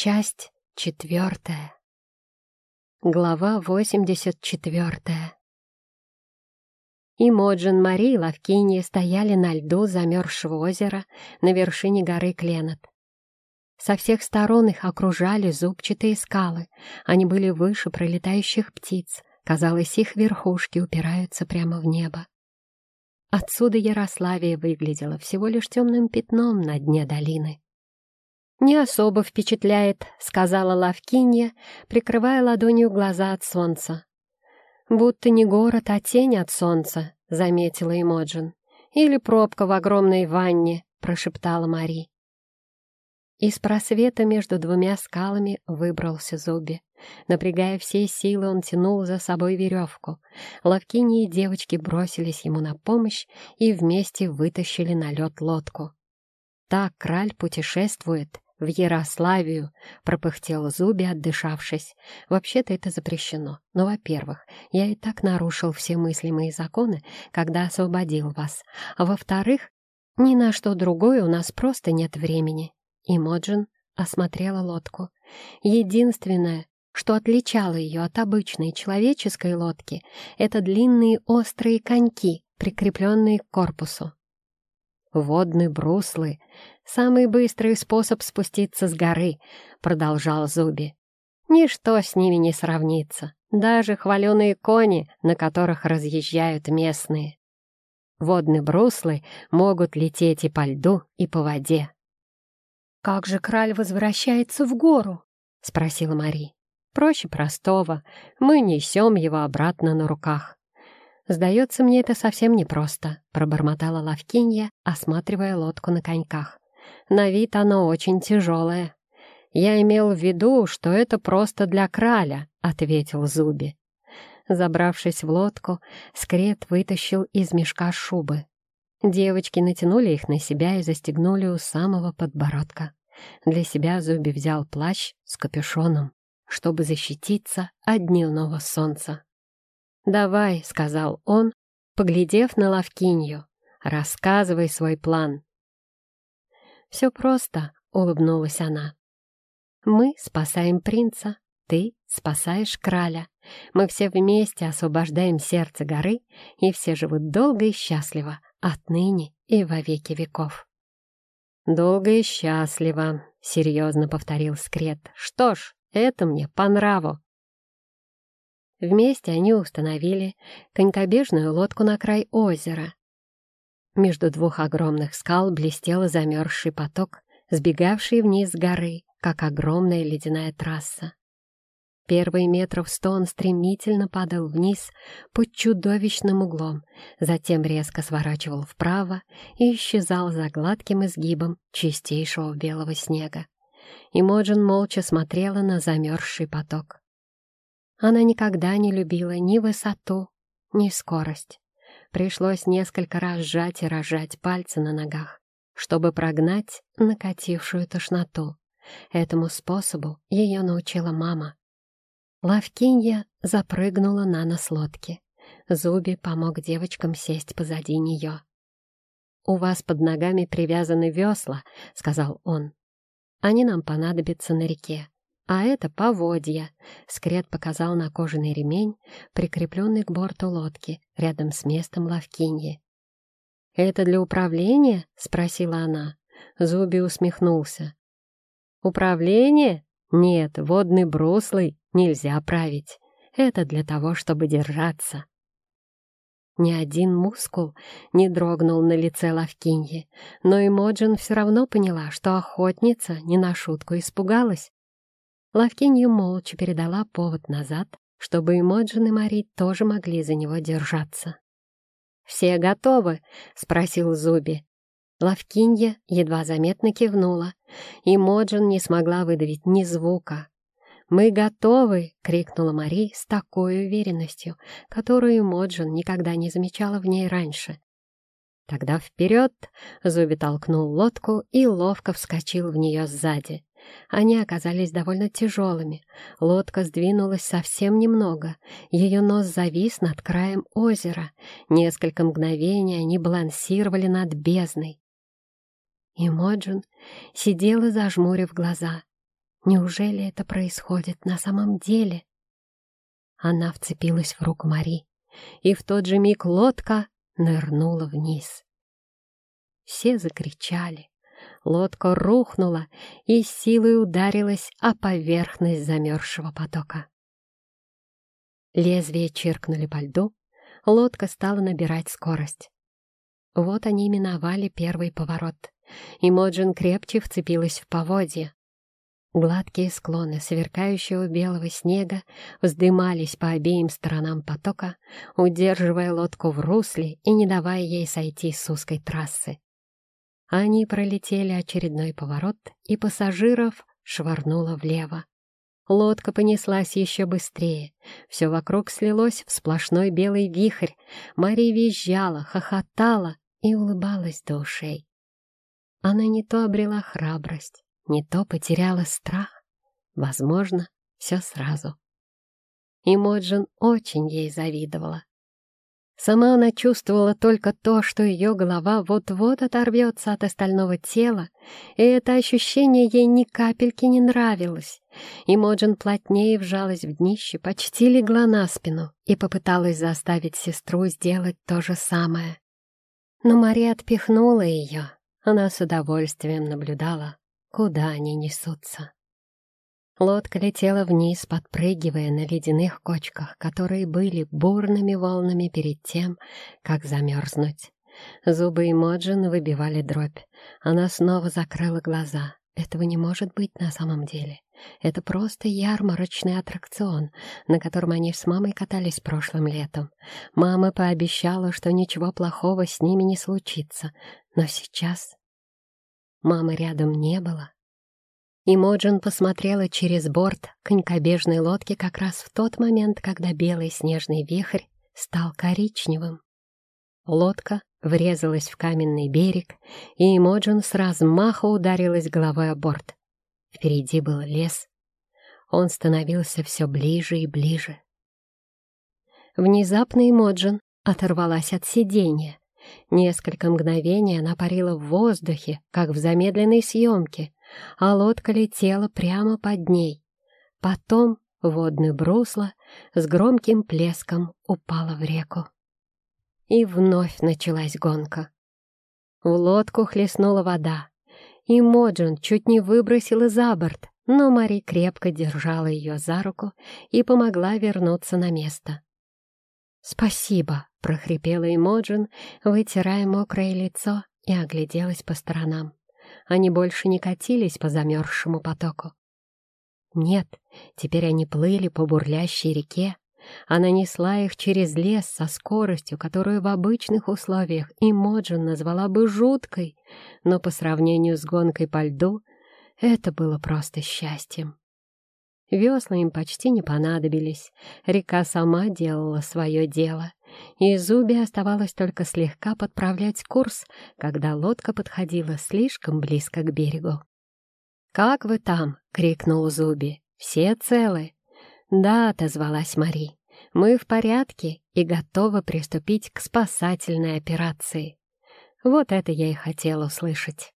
Часть четвертая. Глава восемьдесят четвертая. Имоджин, Мари и Лавкинья стояли на льду замерзшего озера на вершине горы Кленот. Со всех сторон их окружали зубчатые скалы. Они были выше пролетающих птиц. Казалось, их верхушки упираются прямо в небо. Отсюда Ярославия выглядела всего лишь темным пятном на дне долины. «Не особо впечатляет», — сказала Лавкинья, прикрывая ладонью глаза от солнца. «Будто не город, а тень от солнца», — заметила Эмоджин. «Или пробка в огромной ванне», — прошептала Мари. Из просвета между двумя скалами выбрался Зуби. Напрягая все силы, он тянул за собой веревку. Лавкини и девочки бросились ему на помощь и вместе вытащили на лед лодку. Так краль путешествует в Ярославию», — пропыхтел Зуби, отдышавшись. «Вообще-то это запрещено. Но, во-первых, я и так нарушил все мыслимые законы, когда освободил вас. А во-вторых, ни на что другое у нас просто нет времени». И Моджин осмотрела лодку. Единственное, что отличало ее от обычной человеческой лодки, это длинные острые коньки, прикрепленные к корпусу. «Водные бруслы — самый быстрый способ спуститься с горы», — продолжал Зуби. «Ничто с ними не сравнится, даже хваленые кони, на которых разъезжают местные. Водные бруслы могут лететь и по льду, и по воде». «Как же краль возвращается в гору?» — спросила Мари. «Проще простого. Мы несем его обратно на руках. «Сдается мне это совсем непросто», — пробормотала Лавкинья, осматривая лодку на коньках. «На вид оно очень тяжелое». «Я имел в виду, что это просто для краля», — ответил Зуби. Забравшись в лодку, Скрет вытащил из мешка шубы. Девочки натянули их на себя и застегнули у самого подбородка. Для себя Зуби взял плащ с капюшоном, чтобы защититься от дневного солнца. «Давай», — сказал он, поглядев на Лавкинью, — «рассказывай свой план». «Все просто», — улыбнулась она. «Мы спасаем принца, ты спасаешь краля. Мы все вместе освобождаем сердце горы, и все живут долго и счастливо, отныне и во веки веков». «Долго и счастливо», — серьезно повторил Скрет. «Что ж, это мне по нраву. Вместе они установили конькобежную лодку на край озера. Между двух огромных скал блестел замерзший поток, сбегавший вниз с горы, как огромная ледяная трасса. Первые метров сто он стремительно падал вниз под чудовищным углом, затем резко сворачивал вправо и исчезал за гладким изгибом чистейшего белого снега. И Моджин молча смотрела на замерзший поток. Она никогда не любила ни высоту, ни скорость. Пришлось несколько раз сжать и разжать пальцы на ногах, чтобы прогнать накатившую тошноту. Этому способу ее научила мама. Лавкинья запрыгнула на нос лодки. Зуби помог девочкам сесть позади нее. «У вас под ногами привязаны весла», — сказал он. «Они нам понадобятся на реке. А это поводья. Скрет показал на кожаный ремень, прикрепленный к борту лодки, рядом с местом лавкиньи. «Это для управления?» — спросила она. Зуби усмехнулся. «Управление? Нет, водный бруслый нельзя править. Это для того, чтобы держаться». Ни один мускул не дрогнул на лице Лавкиньи, но Эмоджин все равно поняла, что охотница не на шутку испугалась. Лавкинья молча передала повод назад, чтобы Эмоджин и Мари тоже могли за него держаться. «Все готовы?» — спросил Зуби. Лавкинья едва заметно кивнула, и Моджин не смогла выдавить ни звука. «Мы готовы!» — крикнула Мари с такой уверенностью, которую Моджин никогда не замечала в ней раньше. «Тогда вперед!» — Зуби толкнул лодку и ловко вскочил в нее сзади. Они оказались довольно тяжелыми. Лодка сдвинулась совсем немного. Ее нос завис над краем озера. Несколько мгновений они балансировали над бездной. И Моджин сидела, зажмурив глаза. Неужели это происходит на самом деле? Она вцепилась в руку Мари, и в тот же миг лодка нырнула вниз. Все закричали. Лодка рухнула и силой ударилась о поверхность замерзшего потока. Лезвия чиркнули по льду, лодка стала набирать скорость. Вот они миновали первый поворот, и Моджин крепче вцепилась в поводья. Гладкие склоны сверкающего белого снега вздымались по обеим сторонам потока, удерживая лодку в русле и не давая ей сойти с узкой трассы. Они пролетели очередной поворот, и пассажиров швырнуло влево. Лодка понеслась еще быстрее. Все вокруг слилось в сплошной белый вихрь. Мария визжала, хохотала и улыбалась до ушей. Она не то обрела храбрость, не то потеряла страх. Возможно, все сразу. И Моджин очень ей завидовала. Сама она чувствовала только то, что ее голова вот-вот оторвется от остального тела, и это ощущение ей ни капельки не нравилось. И Моджин плотнее вжалась в днище, почти легла на спину и попыталась заставить сестру сделать то же самое. Но Мария отпихнула ее. Она с удовольствием наблюдала, куда они несутся. Лодка летела вниз, подпрыгивая на ледяных кочках, которые были бурными волнами перед тем, как замерзнуть. Зубы Эмоджин выбивали дробь. Она снова закрыла глаза. Этого не может быть на самом деле. Это просто ярмарочный аттракцион, на котором они с мамой катались прошлым летом. Мама пообещала, что ничего плохого с ними не случится. Но сейчас... Мамы рядом не было. И Моджин посмотрела через борт конькобежной лодки как раз в тот момент, когда белый снежный вихрь стал коричневым. Лодка врезалась в каменный берег, и Эмоджин с размаха ударилась головой о борт. Впереди был лес. Он становился все ближе и ближе. Внезапно Эмоджин оторвалась от сиденья. Несколько мгновений она парила в воздухе, как в замедленной съемке, а лодка летела прямо под ней. Потом водное брусло с громким плеском упало в реку. И вновь началась гонка. В лодку хлестнула вода, и Моджин чуть не выбросила за борт, но Мари крепко держала ее за руку и помогла вернуться на место. «Спасибо», — прохрипела Эмоджин, вытирая мокрое лицо и огляделась по сторонам они больше не катились по замерзшему потоку. Нет, теперь они плыли по бурлящей реке. Она несла их через лес со скоростью, которую в обычных условиях и Моджин назвала бы жуткой, но по сравнению с гонкой по льду это было просто счастьем. Весла им почти не понадобились, река сама делала свое дело и Зуби оставалось только слегка подправлять курс, когда лодка подходила слишком близко к берегу. «Как вы там?» — крикнул Зуби. «Все целы?» «Да», — отозвалась Мари. «Мы в порядке и готовы приступить к спасательной операции». Вот это я и хотела услышать.